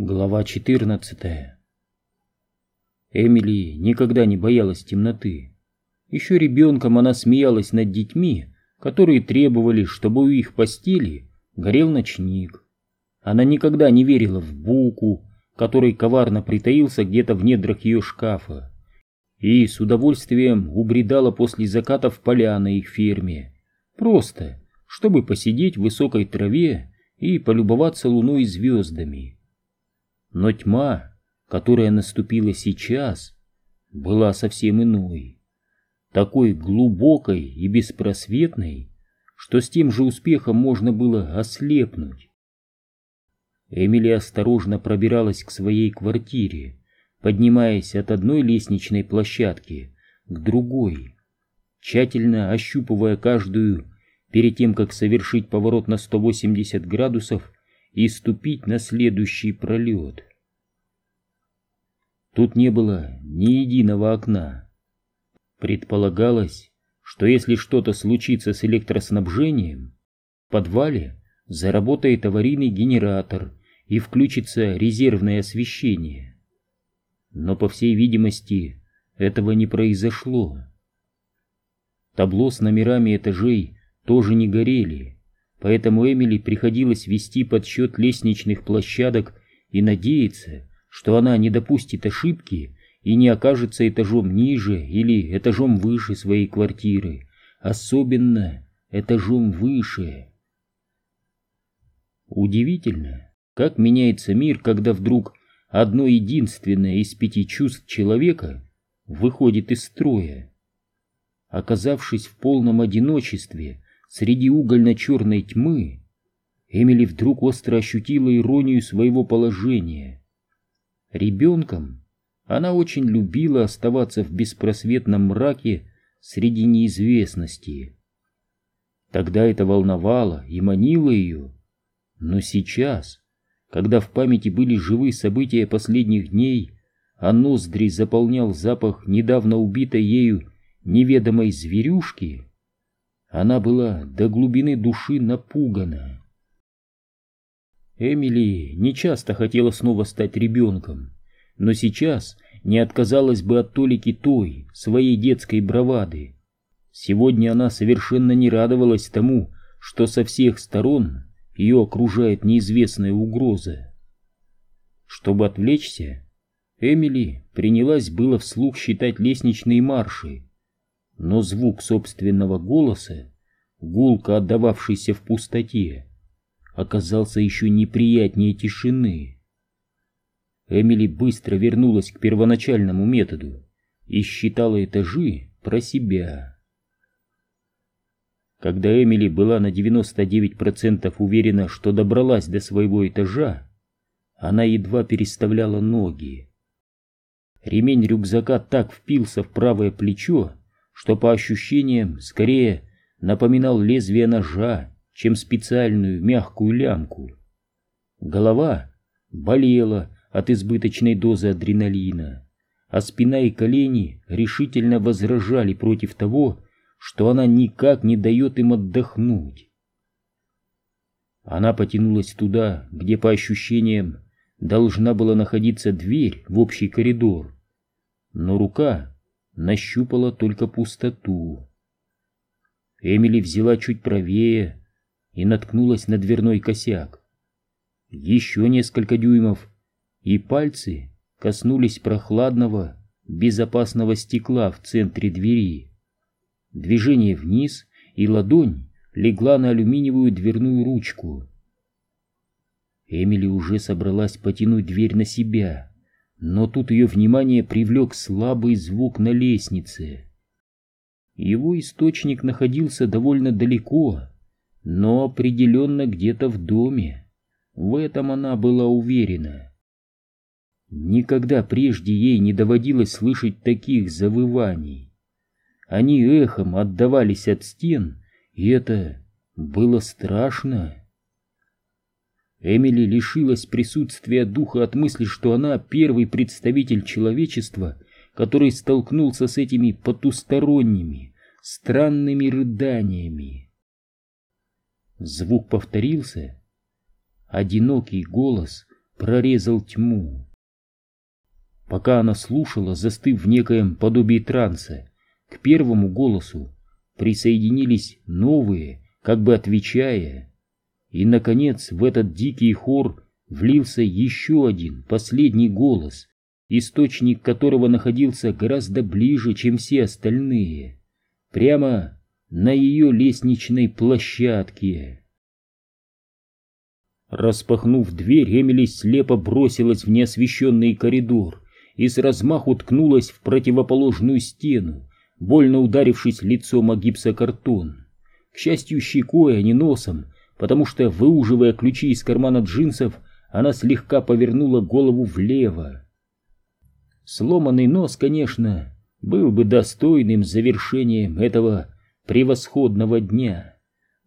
Глава 14 Эмили никогда не боялась темноты. Еще ребенком она смеялась над детьми, которые требовали, чтобы у их постели горел ночник. Она никогда не верила в Буку, который коварно притаился где-то в недрах ее шкафа, и с удовольствием убредала после заката в поля на их ферме, просто, чтобы посидеть в высокой траве и полюбоваться луной и звездами. Но тьма, которая наступила сейчас, была совсем иной, такой глубокой и беспросветной, что с тем же успехом можно было ослепнуть. Эмили осторожно пробиралась к своей квартире, поднимаясь от одной лестничной площадки к другой, тщательно ощупывая каждую перед тем, как совершить поворот на 180 градусов и ступить на следующий пролет. Тут не было ни единого окна. Предполагалось, что если что-то случится с электроснабжением, в подвале заработает аварийный генератор и включится резервное освещение. Но, по всей видимости, этого не произошло. Табло с номерами этажей тоже не горели, поэтому Эмили приходилось вести подсчет лестничных площадок и надеяться, что она не допустит ошибки и не окажется этажом ниже или этажом выше своей квартиры, особенно этажом выше. Удивительно, как меняется мир, когда вдруг одно единственное из пяти чувств человека выходит из строя. Оказавшись в полном одиночестве, среди угольно-черной тьмы, Эмили вдруг остро ощутила иронию своего положения. Ребенком она очень любила оставаться в беспросветном мраке среди неизвестности. Тогда это волновало и манило ее, но сейчас, когда в памяти были живы события последних дней, а ноздри заполнял запах недавно убитой ею неведомой зверюшки, она была до глубины души напугана. Эмили не часто хотела снова стать ребенком, но сейчас не отказалась бы от толики той, своей детской бравады. Сегодня она совершенно не радовалась тому, что со всех сторон ее окружает неизвестная угроза. Чтобы отвлечься, Эмили принялась было вслух считать лестничные марши, но звук собственного голоса, гулко отдававшийся в пустоте, оказался еще неприятнее тишины. Эмили быстро вернулась к первоначальному методу и считала этажи про себя. Когда Эмили была на 99% уверена, что добралась до своего этажа, она едва переставляла ноги. Ремень рюкзака так впился в правое плечо, что по ощущениям скорее напоминал лезвие ножа, чем специальную мягкую лямку. Голова болела от избыточной дозы адреналина, а спина и колени решительно возражали против того, что она никак не дает им отдохнуть. Она потянулась туда, где, по ощущениям, должна была находиться дверь в общий коридор, но рука нащупала только пустоту. Эмили взяла чуть правее и наткнулась на дверной косяк. Еще несколько дюймов, и пальцы коснулись прохладного, безопасного стекла в центре двери. Движение вниз, и ладонь легла на алюминиевую дверную ручку. Эмили уже собралась потянуть дверь на себя — но тут ее внимание привлек слабый звук на лестнице. Его источник находился довольно далеко, но определенно где-то в доме. В этом она была уверена. Никогда прежде ей не доводилось слышать таких завываний. Они эхом отдавались от стен, и это было страшно. Эмили лишилась присутствия духа от мысли, что она первый представитель человечества, который столкнулся с этими потусторонними, странными рыданиями. Звук повторился. Одинокий голос прорезал тьму. Пока она слушала, застыв в некоем подобии транса, к первому голосу присоединились новые, как бы отвечая, и, наконец, в этот дикий хор влился еще один, последний голос, источник которого находился гораздо ближе, чем все остальные, прямо на ее лестничной площадке. Распахнув дверь, Эмили слепо бросилась в неосвещенный коридор и с размаху ткнулась в противоположную стену, больно ударившись лицом о гипсокартон. К счастью, щекой, а не носом, потому что, выуживая ключи из кармана джинсов, она слегка повернула голову влево. Сломанный нос, конечно, был бы достойным завершением этого превосходного дня,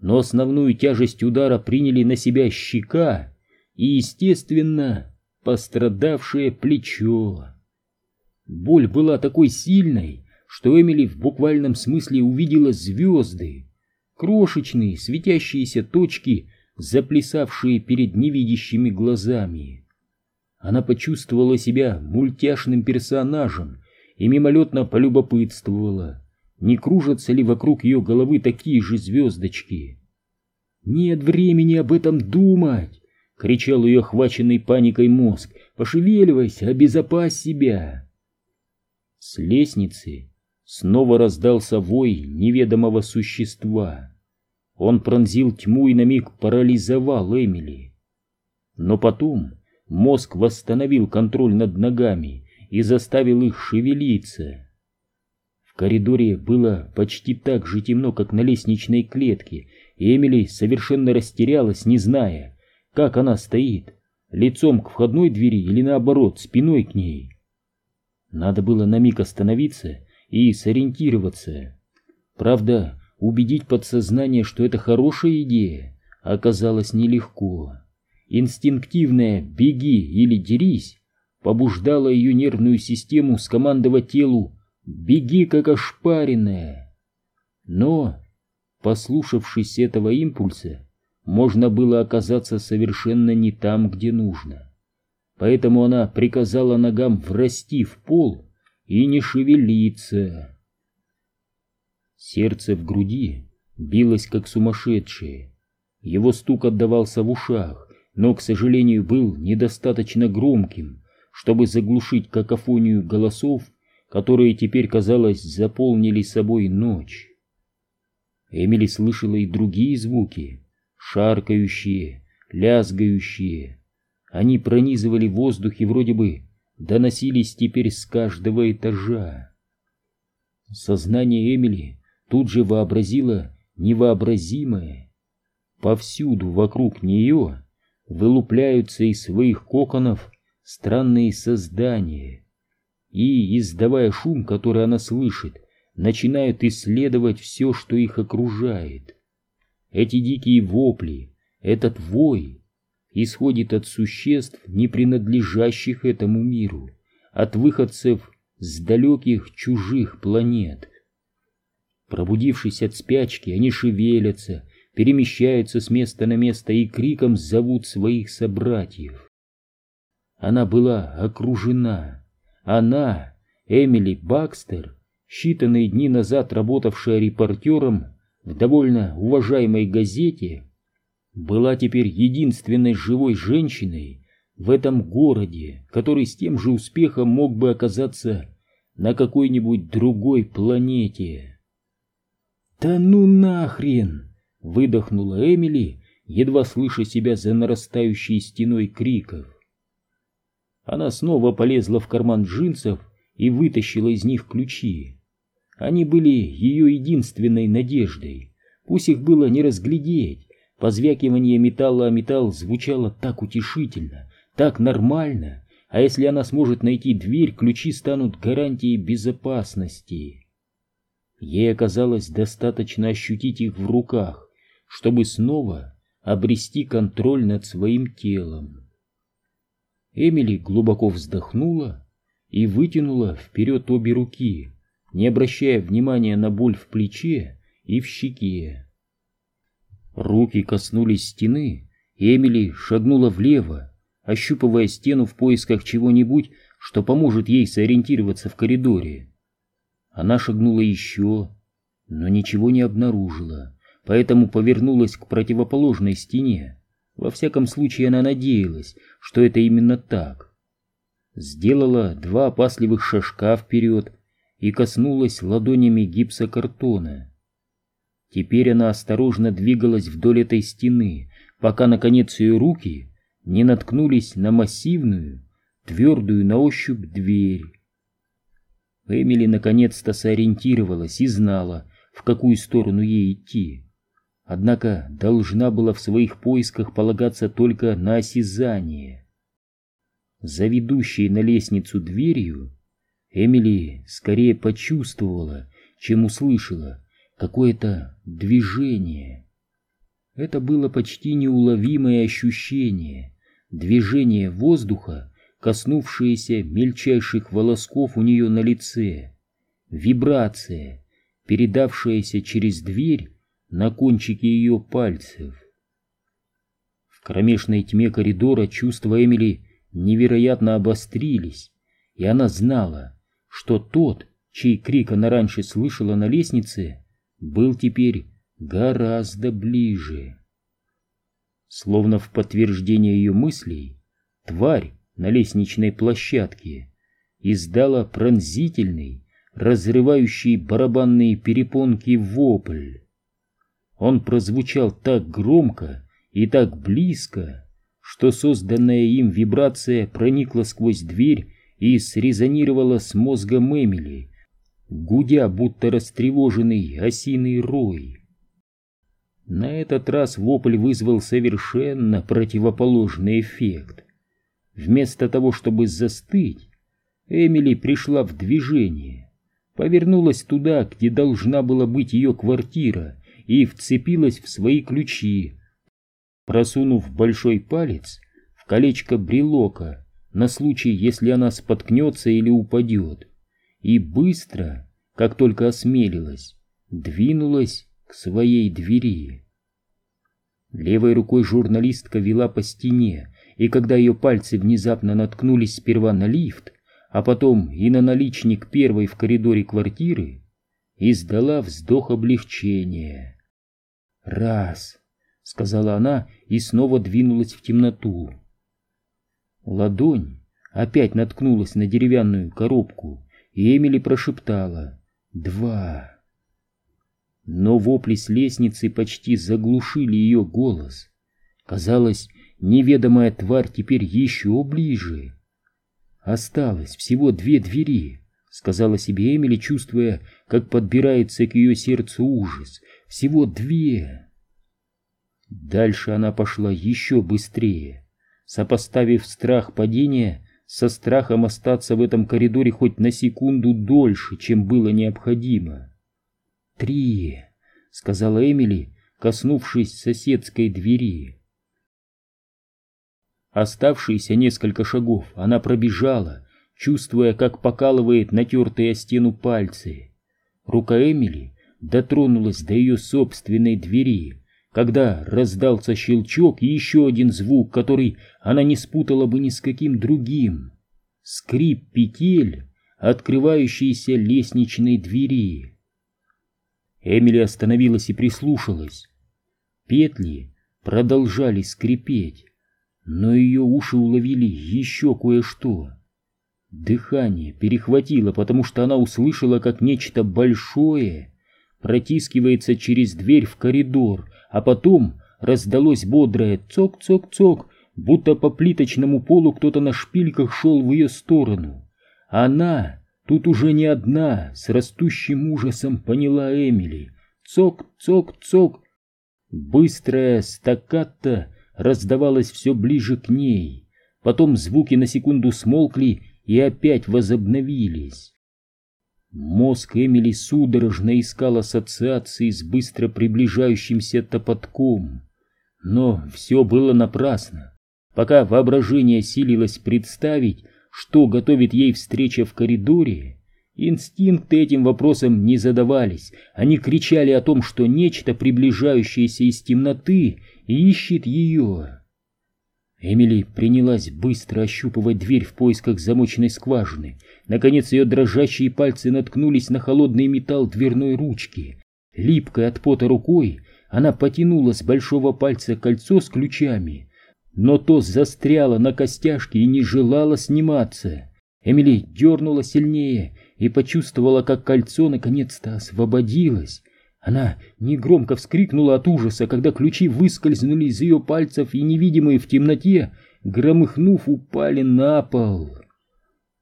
но основную тяжесть удара приняли на себя щека и, естественно, пострадавшее плечо. Боль была такой сильной, что Эмили в буквальном смысле увидела звезды, крошечные светящиеся точки, заплясавшие перед невидящими глазами. Она почувствовала себя мультяшным персонажем и мимолетно полюбопытствовала, не кружатся ли вокруг ее головы такие же звездочки. «Нет времени об этом думать!» — кричал ее охваченный паникой мозг. «Пошевеливайся, обезопась себя!» С лестницы снова раздался вой неведомого существа. Он пронзил тьму и на миг парализовал Эмили. Но потом мозг восстановил контроль над ногами и заставил их шевелиться. Коридоре было почти так же темно, как на лестничной клетке, и Эмили совершенно растерялась, не зная, как она стоит, лицом к входной двери или наоборот, спиной к ней. Надо было на миг остановиться и сориентироваться. Правда, убедить подсознание, что это хорошая идея, оказалось нелегко. Инстинктивное «беги или дерись» побуждало ее нервную систему скомандовать телу «беги как ошпаренная». Но, послушавшись этого импульса, можно было оказаться совершенно не там, где нужно поэтому она приказала ногам врасти в пол и не шевелиться. Сердце в груди билось как сумасшедшее. Его стук отдавался в ушах, но, к сожалению, был недостаточно громким, чтобы заглушить какофонию голосов, которые теперь, казалось, заполнили собой ночь. Эмили слышала и другие звуки, шаркающие, лязгающие, они пронизывали воздух и вроде бы доносились теперь с каждого этажа. Сознание Эмили тут же вообразило невообразимое. Повсюду вокруг нее вылупляются из своих коконов странные создания и, издавая шум, который она слышит, начинают исследовать все, что их окружает. Эти дикие вопли, этот вой — исходит от существ, не принадлежащих этому миру, от выходцев с далеких чужих планет. Пробудившись от спячки, они шевелятся, перемещаются с места на место и криком зовут своих собратьев. Она была окружена. Она, Эмили Бакстер, считанные дни назад работавшая репортером в довольно уважаемой газете, была теперь единственной живой женщиной в этом городе, который с тем же успехом мог бы оказаться на какой-нибудь другой планете. «Да ну нахрен!» — выдохнула Эмили, едва слыша себя за нарастающей стеной криков. Она снова полезла в карман джинсов и вытащила из них ключи. Они были ее единственной надеждой, пусть их было не разглядеть, Позвякивание металла о металл звучало так утешительно, так нормально, а если она сможет найти дверь, ключи станут гарантией безопасности. Ей оказалось достаточно ощутить их в руках, чтобы снова обрести контроль над своим телом. Эмили глубоко вздохнула и вытянула вперед обе руки, не обращая внимания на боль в плече и в щеке. Руки коснулись стены, Эмили шагнула влево, ощупывая стену в поисках чего-нибудь, что поможет ей сориентироваться в коридоре. Она шагнула еще, но ничего не обнаружила, поэтому повернулась к противоположной стене. Во всяком случае, она надеялась, что это именно так. Сделала два опасливых шажка вперед и коснулась ладонями гипсокартона. Теперь она осторожно двигалась вдоль этой стены, пока, наконец, ее руки не наткнулись на массивную, твердую на ощупь дверь. Эмили наконец-то сориентировалась и знала, в какую сторону ей идти. Однако должна была в своих поисках полагаться только на осязание. За ведущей на лестницу дверью Эмили скорее почувствовала, чем услышала какое-то движение. Это было почти неуловимое ощущение, движение воздуха, коснувшееся мельчайших волосков у нее на лице, вибрация, передавшаяся через дверь на кончике ее пальцев. В кромешной тьме коридора чувства Эмили невероятно обострились, и она знала, что тот, чей крик она раньше слышала на лестнице, был теперь гораздо ближе. Словно в подтверждение ее мыслей, тварь на лестничной площадке издала пронзительный, разрывающий барабанные перепонки вопль. Он прозвучал так громко и так близко, что созданная им вибрация проникла сквозь дверь и срезонировала с мозгом Эмили, гудя, будто растревоженный осиный рой. На этот раз вопль вызвал совершенно противоположный эффект. Вместо того, чтобы застыть, Эмили пришла в движение, повернулась туда, где должна была быть ее квартира, и вцепилась в свои ключи, просунув большой палец в колечко брелока на случай, если она споткнется или упадет, и быстро, как только осмелилась, двинулась к своей двери. Левой рукой журналистка вела по стене, и когда ее пальцы внезапно наткнулись сперва на лифт, а потом и на наличник первой в коридоре квартиры, издала вздох облегчения. «Раз!» — сказала она и снова двинулась в темноту. Ладонь опять наткнулась на деревянную коробку, и Эмили прошептала «Два!». Но вопли с лестницы почти заглушили ее голос. Казалось, неведомая тварь теперь еще ближе. Осталось всего две двери, сказала себе Эмили, чувствуя, как подбирается к ее сердцу ужас. Всего две. Дальше она пошла еще быстрее, сопоставив страх падения со страхом остаться в этом коридоре хоть на секунду дольше, чем было необходимо. «Три», — сказала Эмили, коснувшись соседской двери. Оставшиеся несколько шагов она пробежала, чувствуя, как покалывает натертые о стену пальцы. Рука Эмили дотронулась до ее собственной двери, когда раздался щелчок и еще один звук, который она не спутала бы ни с каким другим. Скрип петель открывающейся лестничной двери. Эмили остановилась и прислушалась. Петли продолжали скрипеть, но ее уши уловили еще кое-что. Дыхание перехватило, потому что она услышала, как нечто большое протискивается через дверь в коридор, а потом раздалось бодрое цок-цок-цок, будто по плиточному полу кто-то на шпильках шел в ее сторону. Она тут уже не одна, с растущим ужасом поняла Эмили. Цок-цок-цок. Быстрая стакката раздавалась все ближе к ней. Потом звуки на секунду смолкли и опять возобновились. Мозг Эмили судорожно искал ассоциации с быстро приближающимся топотком. Но все было напрасно. Пока воображение силилось представить, что готовит ей встреча в коридоре, инстинкты этим вопросом не задавались. Они кричали о том, что нечто, приближающееся из темноты, ищет ее. Эмили принялась быстро ощупывать дверь в поисках замочной скважины. Наконец ее дрожащие пальцы наткнулись на холодный металл дверной ручки. Липкой от пота рукой она потянула с большого пальца кольцо с ключами, но то застряло на костяшке и не желало сниматься. Эмили дернула сильнее и почувствовала, как кольцо наконец-то освободилось. Она негромко вскрикнула от ужаса, когда ключи выскользнули из ее пальцев и, невидимые в темноте, громыхнув, упали на пол.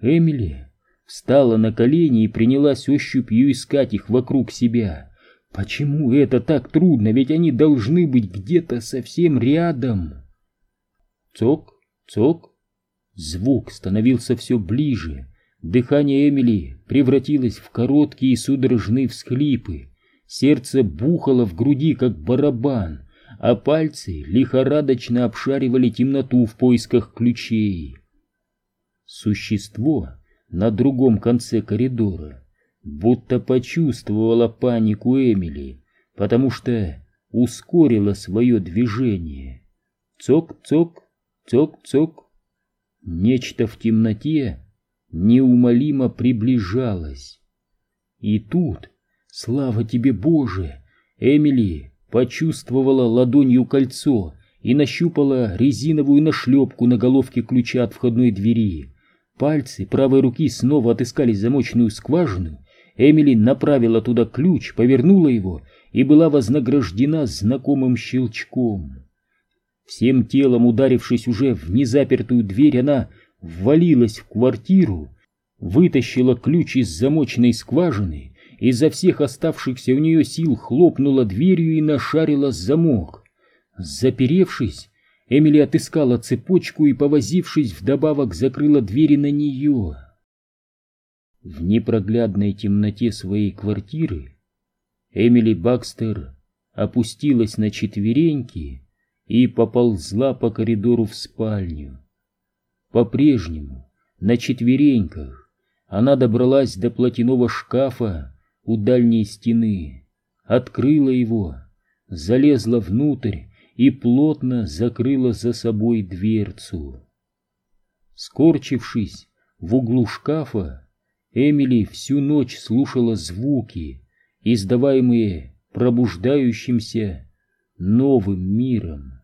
Эмили встала на колени и принялась ощупью искать их вокруг себя. Почему это так трудно, ведь они должны быть где-то совсем рядом? Цок, цок. Звук становился все ближе. Дыхание Эмили превратилось в короткие судорожные всхлипы. Сердце бухало в груди, как барабан, а пальцы лихорадочно обшаривали темноту в поисках ключей. Существо на другом конце коридора будто почувствовало панику Эмили, потому что ускорило свое движение. Цок-цок, цок-цок. Нечто в темноте неумолимо приближалось. И тут Слава тебе, Боже! Эмили почувствовала ладонью кольцо и нащупала резиновую нашлепку на головке ключа от входной двери. Пальцы правой руки снова отыскали замочную скважину. Эмили направила туда ключ, повернула его и была вознаграждена знакомым щелчком. Всем телом ударившись уже в незапертую дверь, она ввалилась в квартиру, вытащила ключ из замочной скважины изо всех оставшихся у нее сил хлопнула дверью и нашарила замок. Заперевшись, Эмили отыскала цепочку и, повозившись вдобавок, закрыла двери на нее. В непроглядной темноте своей квартиры Эмили Бакстер опустилась на четвереньки и поползла по коридору в спальню. По-прежнему на четвереньках она добралась до платяного шкафа, у дальней стены, открыла его, залезла внутрь и плотно закрыла за собой дверцу. Скорчившись в углу шкафа, Эмили всю ночь слушала звуки, издаваемые пробуждающимся новым миром.